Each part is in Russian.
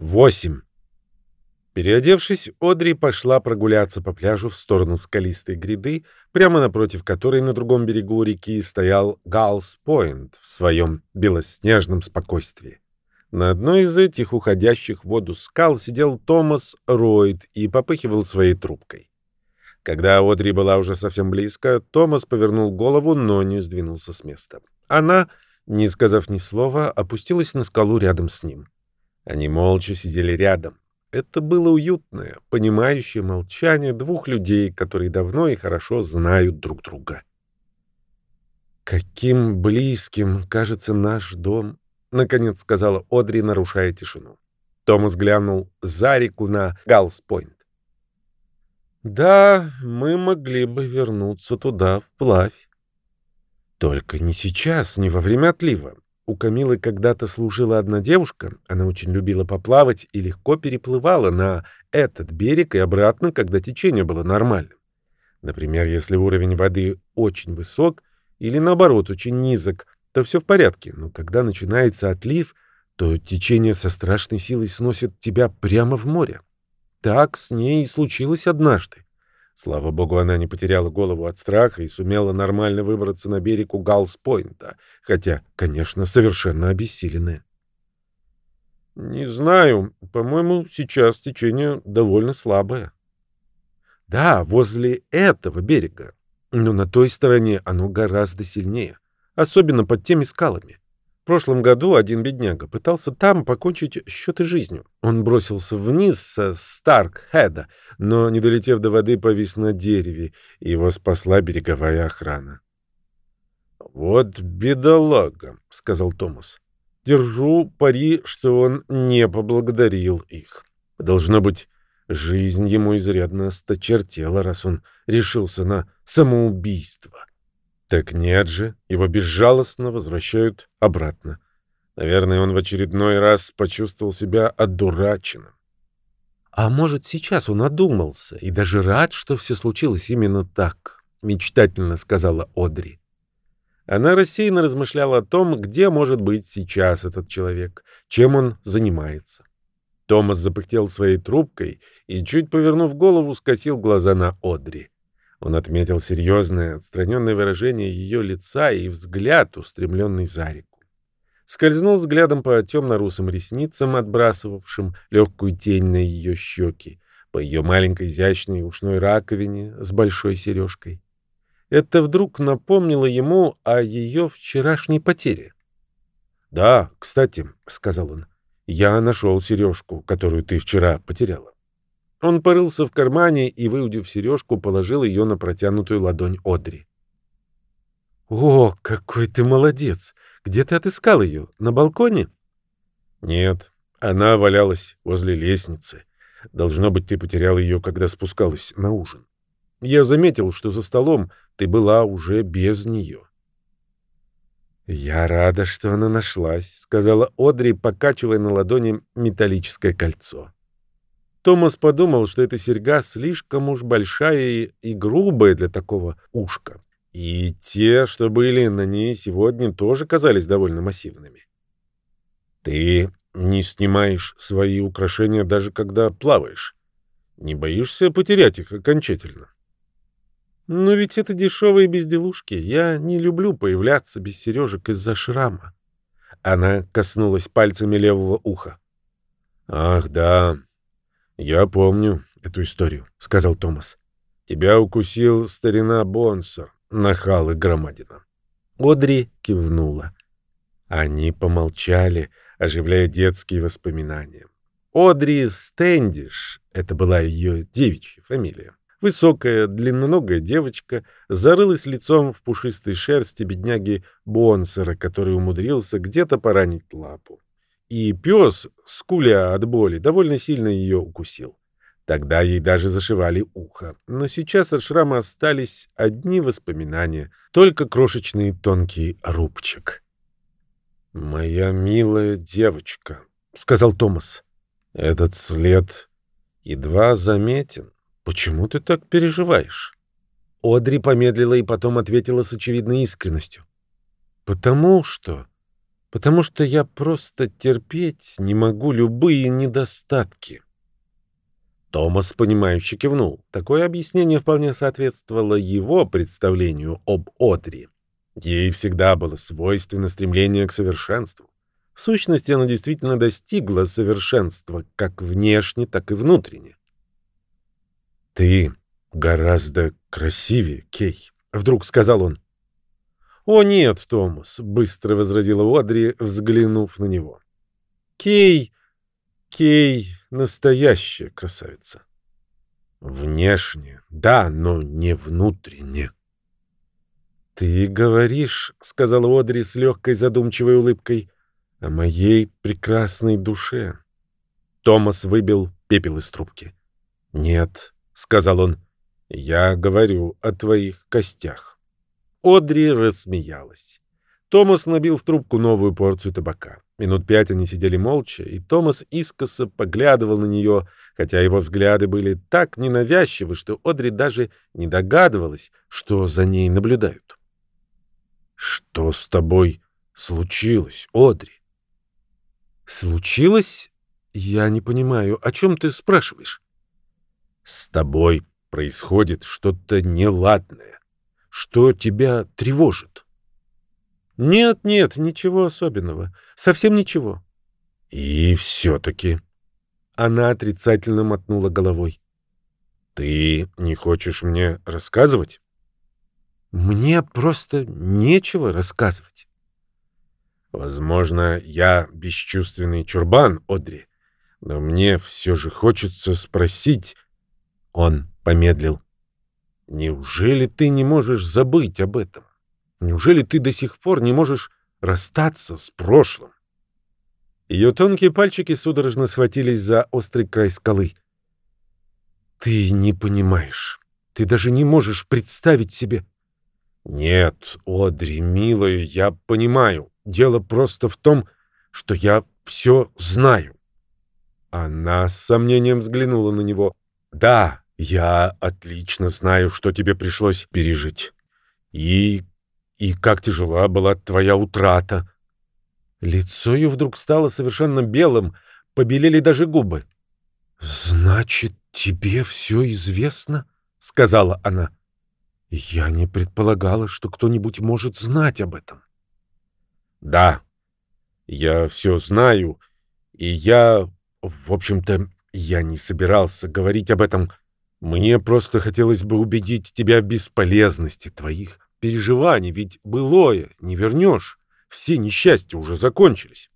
8. Переодевшись, Одри пошла прогуляться по пляжу в сторону скалистой гряды, прямо напротив которой на другом берегу реки стоял Галс-Пойнт в своем белоснежном спокойствии. На одной из этих уходящих в воду скал сидел Томас Ройд и попыхивал своей трубкой. Когда Одри была уже совсем близко, Томас повернул голову, но не сдвинулся с места. Она, не сказав ни слова, опустилась на скалу рядом с ним. Они молча сидели рядом. Это было уютное, понимающее молчание двух людей, которые давно и хорошо знают друг друга. «Каким близким кажется наш дом», — наконец сказала Одри, нарушая тишину. Томас глянул за реку на Галс-Пойнт. «Да, мы могли бы вернуться туда вплавь. Только не сейчас, не во время отлива. У Камилы когда-то служила одна девушка, она очень любила поплавать и легко переплывала на этот берег и обратно, когда течение было нормальным. Например, если уровень воды очень высок или наоборот очень низок, то все в порядке, но когда начинается отлив, то течение со страшной силой сносит тебя прямо в море. Так с ней и случилось однажды. Слава богу, она не потеряла голову от страха и сумела нормально выбраться на берег у Галс-Пойнта, хотя, конечно, совершенно обессиленная. «Не знаю. По-моему, сейчас течение довольно слабое». «Да, возле этого берега. Но на той стороне оно гораздо сильнее, особенно под теми скалами прошлом году один бедняга пытался там покончить счеты жизнью. Он бросился вниз со Старк-Хеда, но, не долетев до воды, повис на дереве, и его спасла береговая охрана. «Вот бедолага», — сказал Томас. «Держу пари, что он не поблагодарил их. Должно быть, жизнь ему изрядно осточертела, раз он решился на самоубийство». Так нет же, его безжалостно возвращают обратно. Наверное, он в очередной раз почувствовал себя одураченным. А может, сейчас он одумался и даже рад, что все случилось именно так, мечтательно сказала Одри. Она рассеянно размышляла о том, где может быть сейчас этот человек, чем он занимается. Томас запыхтел своей трубкой и, чуть повернув голову, скосил глаза на Одри. Он отметил серьезное, отстраненное выражение ее лица и взгляд, устремленный за реку. Скользнул взглядом по темно-русым ресницам, отбрасывавшим легкую тень на ее щеки, по ее маленькой изящной ушной раковине с большой сережкой. Это вдруг напомнило ему о ее вчерашней потере. «Да, кстати», — сказал он, — «я нашел сережку, которую ты вчера потеряла». Он порылся в кармане и, выудив сережку, положил ее на протянутую ладонь Одри. «О, какой ты молодец! Где ты отыскал ее? На балконе?» «Нет, она валялась возле лестницы. Должно быть, ты потерял ее, когда спускалась на ужин. Я заметил, что за столом ты была уже без нее». «Я рада, что она нашлась», — сказала Одри, покачивая на ладони металлическое кольцо. Томас подумал, что эта серьга слишком уж большая и грубая для такого ушка. И те, что были на ней сегодня, тоже казались довольно массивными. «Ты не снимаешь свои украшения даже когда плаваешь. Не боишься потерять их окончательно?» «Но ведь это дешевые безделушки. Я не люблю появляться без сережек из-за шрама». Она коснулась пальцами левого уха. «Ах, да, «Я помню эту историю», — сказал Томас. «Тебя укусил старина Бонсор, нахал и громадина». Одри кивнула. Они помолчали, оживляя детские воспоминания. Одри Стэндиш — это была ее девичья фамилия. Высокая, длинноногая девочка зарылась лицом в пушистой шерсти бедняги Бонсера, который умудрился где-то поранить лапу и пес, скуля от боли, довольно сильно ее укусил. Тогда ей даже зашивали ухо. Но сейчас от шрама остались одни воспоминания, только крошечный тонкий рубчик. «Моя милая девочка», — сказал Томас, — «этот след едва заметен. Почему ты так переживаешь?» Одри помедлила и потом ответила с очевидной искренностью. «Потому что Потому что я просто терпеть не могу любые недостатки. Томас, понимающе кивнул. Такое объяснение вполне соответствовало его представлению об Одри. Ей всегда было свойственно стремление к совершенству. В сущности, она действительно достигла совершенства как внешне, так и внутренне. «Ты гораздо красивее, Кей», — вдруг сказал он. «О нет, Томас», — быстро возразила Одри, взглянув на него. «Кей... Кей — настоящая красавица». «Внешне, да, но не внутренне». «Ты говоришь», — сказала Одри с легкой задумчивой улыбкой, — «о моей прекрасной душе». Томас выбил пепел из трубки. «Нет», — сказал он, — «я говорю о твоих костях». Одри рассмеялась. Томас набил в трубку новую порцию табака. Минут пять они сидели молча, и Томас искоса поглядывал на нее, хотя его взгляды были так ненавязчивы, что Одри даже не догадывалась, что за ней наблюдают. «Что с тобой случилось, Одри?» «Случилось? Я не понимаю, о чем ты спрашиваешь?» «С тобой происходит что-то неладное. Что тебя тревожит?» «Нет, нет, ничего особенного. Совсем ничего». «И все-таки...» Она отрицательно мотнула головой. «Ты не хочешь мне рассказывать?» Мне просто нечего рассказывать. Возможно, я бесчувственный чурбан, Одри, но мне все же хочется спросить... Он помедлил. Неужели ты не можешь забыть об этом? Неужели ты до сих пор не можешь расстаться с прошлым? Ее тонкие пальчики судорожно схватились за острый край скалы. Ты не понимаешь. Ты даже не можешь представить себе... Нет, Одри, милая, я понимаю. Дело просто в том, что я все знаю. Она с сомнением взглянула на него. Да, я отлично знаю, что тебе пришлось пережить. И... и как тяжела была твоя утрата. Лицо ее вдруг стало совершенно белым, побелели даже губы. «Значит, тебе все известно?» — сказала она. Я не предполагала, что кто-нибудь может знать об этом. Да, я все знаю, и я, в общем-то, я не собирался говорить об этом. Мне просто хотелось бы убедить тебя в бесполезности твоих переживаний, ведь былое не вернешь. Все несчастья уже закончились.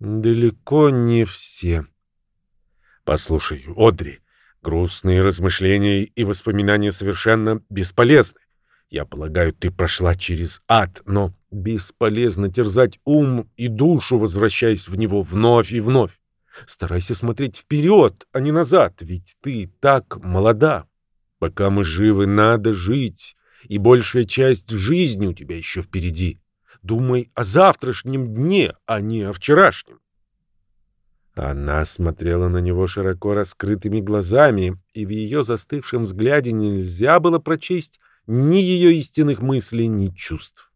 Далеко не все. Послушай, Одри, Грустные размышления и воспоминания совершенно бесполезны. Я полагаю, ты прошла через ад, но бесполезно терзать ум и душу, возвращаясь в него вновь и вновь. Старайся смотреть вперед, а не назад, ведь ты так молода. Пока мы живы, надо жить, и большая часть жизни у тебя еще впереди. Думай о завтрашнем дне, а не о вчерашнем. Она смотрела на него широко раскрытыми глазами, и в ее застывшем взгляде нельзя было прочесть ни ее истинных мыслей, ни чувств.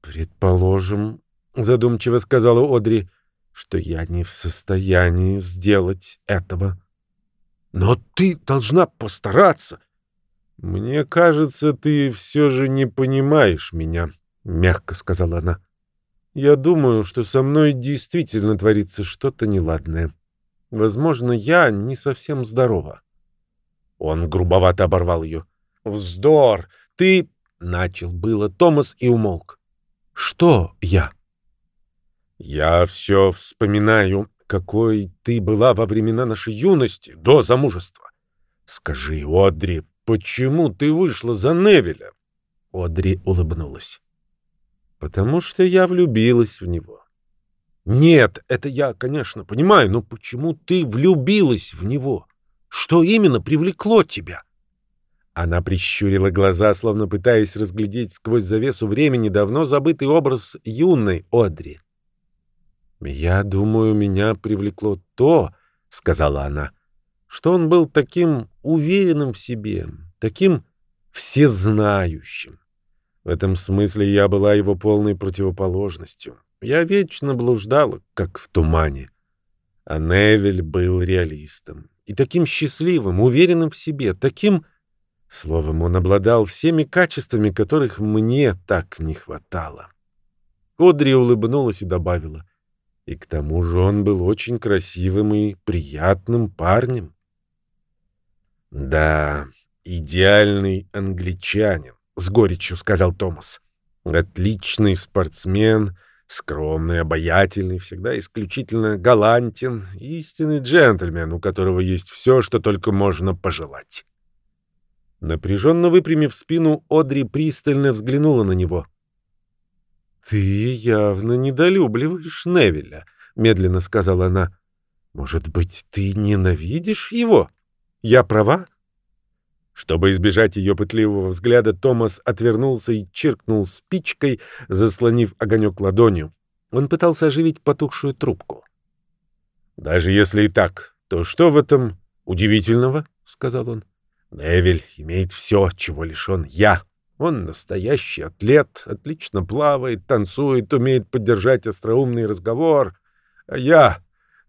«Предположим, — задумчиво сказала Одри, — что я не в состоянии сделать этого. Но ты должна постараться. Мне кажется, ты все же не понимаешь меня, — мягко сказала она. Я думаю, что со мной действительно творится что-то неладное. Возможно, я не совсем здорова. Он грубовато оборвал ее. «Вздор! Ты...» — начал было Томас и умолк. «Что я?» «Я все вспоминаю, какой ты была во времена нашей юности, до замужества. Скажи, Одри, почему ты вышла за Невеля?» Одри улыбнулась потому что я влюбилась в него. Нет, это я, конечно, понимаю, но почему ты влюбилась в него? Что именно привлекло тебя? Она прищурила глаза, словно пытаясь разглядеть сквозь завесу времени давно забытый образ юной Одри. «Я думаю, меня привлекло то, — сказала она, — что он был таким уверенным в себе, таким всезнающим. В этом смысле я была его полной противоположностью. Я вечно блуждала, как в тумане. А Невель был реалистом. И таким счастливым, уверенным в себе, таким... Словом, он обладал всеми качествами, которых мне так не хватало. Одри улыбнулась и добавила. И к тому же он был очень красивым и приятным парнем. «Да, идеальный англичанин», — с горечью сказал Томас. «Отличный спортсмен, скромный, обаятельный, всегда исключительно галантен, истинный джентльмен, у которого есть все, что только можно пожелать». Напряженно выпрямив спину, Одри пристально взглянула на него. «Ты явно недолюбливаешь Невеля», — медленно сказала она. «Может быть, ты ненавидишь его? Я права?» Чтобы избежать ее пытливого взгляда, Томас отвернулся и чиркнул спичкой, заслонив огонек ладонью. Он пытался оживить потухшую трубку. «Даже если и так, то что в этом удивительного?» — сказал он. «Невель имеет все, чего лишен я». Он настоящий атлет, отлично плавает, танцует, умеет поддержать остроумный разговор. А я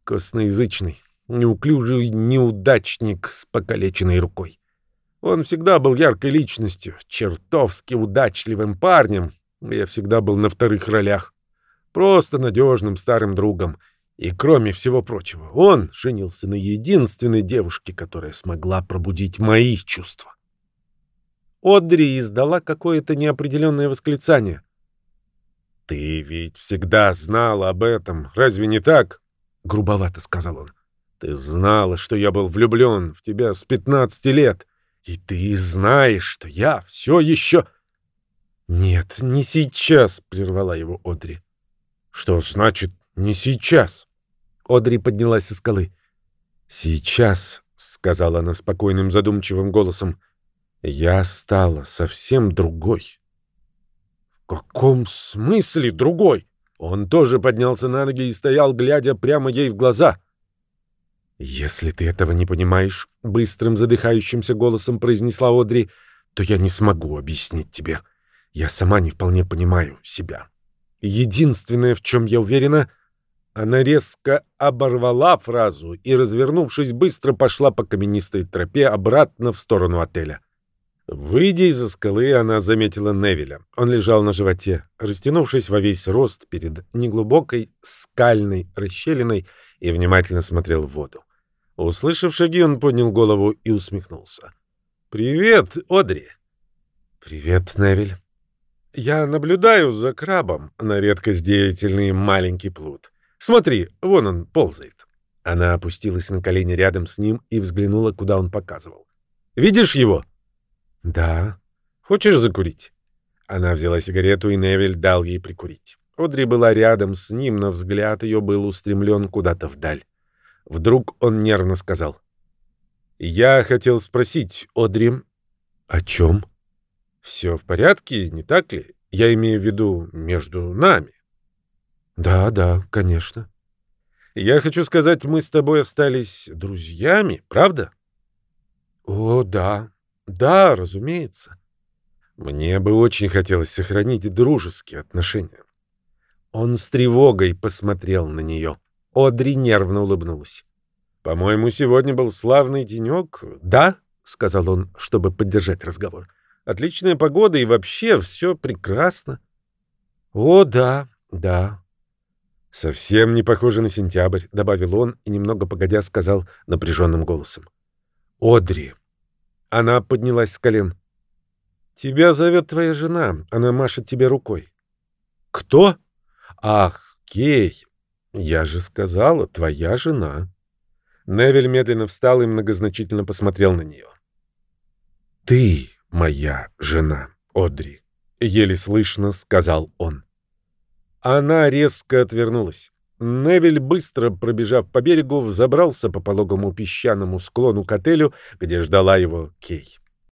косноязычный, неуклюжий неудачник с покалеченной рукой. Он всегда был яркой личностью, чертовски удачливым парнем. Я всегда был на вторых ролях. Просто надежным старым другом. И кроме всего прочего, он женился на единственной девушке, которая смогла пробудить мои чувства. Одри издала какое-то неопределенное восклицание. «Ты ведь всегда знала об этом, разве не так?» — грубовато сказал он. «Ты знала, что я был влюблен в тебя с пятнадцати лет, и ты знаешь, что я все еще...» «Нет, не сейчас», — прервала его Одри. «Что значит «не сейчас»?» Одри поднялась со скалы. «Сейчас», — сказала она спокойным задумчивым голосом, — я стала совсем другой. В каком смысле другой? Он тоже поднялся на ноги и стоял, глядя прямо ей в глаза. «Если ты этого не понимаешь», — быстрым задыхающимся голосом произнесла Одри, «то я не смогу объяснить тебе. Я сама не вполне понимаю себя. Единственное, в чем я уверена, она резко оборвала фразу и, развернувшись, быстро пошла по каменистой тропе обратно в сторону отеля. Выйдя из-за скалы, она заметила Невиля. Он лежал на животе, растянувшись во весь рост перед неглубокой скальной расщелиной и внимательно смотрел в воду. Услышав шаги, он поднял голову и усмехнулся. «Привет, Одри!» «Привет, Невиль!» «Я наблюдаю за крабом на редкость деятельный маленький плут. Смотри, вон он ползает». Она опустилась на колени рядом с ним и взглянула, куда он показывал. «Видишь его?» «Да. Хочешь закурить?» Она взяла сигарету, и Невель дал ей прикурить. Одри была рядом с ним, но взгляд ее был устремлен куда-то вдаль. Вдруг он нервно сказал. «Я хотел спросить, Одри...» «О чем?» «Все в порядке, не так ли? Я имею в виду между нами». «Да, да, конечно». «Я хочу сказать, мы с тобой остались друзьями, правда?» «О, да, да, разумеется. Мне бы очень хотелось сохранить дружеские отношения. Он с тревогой посмотрел на нее. Одри нервно улыбнулась. «По-моему, сегодня был славный денек, да?» — сказал он, чтобы поддержать разговор. «Отличная погода и вообще все прекрасно». «О, да, да». «Совсем не похоже на сентябрь», — добавил он и немного погодя сказал напряженным голосом. «Одри, она поднялась с колен. «Тебя зовет твоя жена. Она машет тебе рукой». «Кто?» «Ах, Кей! Я же сказала, твоя жена». Невель медленно встал и многозначительно посмотрел на нее. «Ты моя жена, Одри», — еле слышно сказал он. Она резко отвернулась. Невель, быстро пробежав по берегу, взобрался по пологому песчаному склону к отелю, где ждала его Кей.